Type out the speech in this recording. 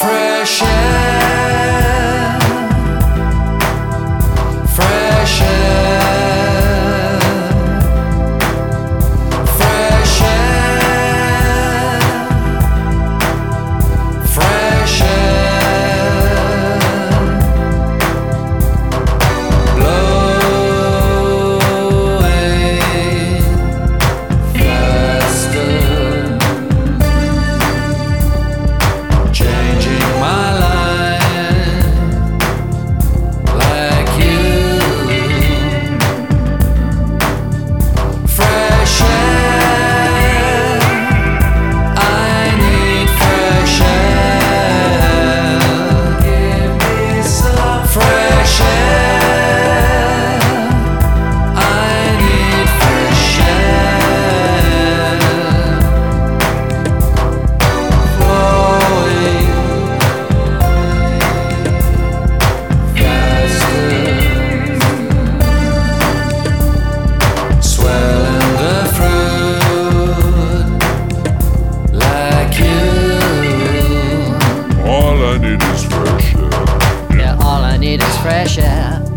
fresh air. fresh air.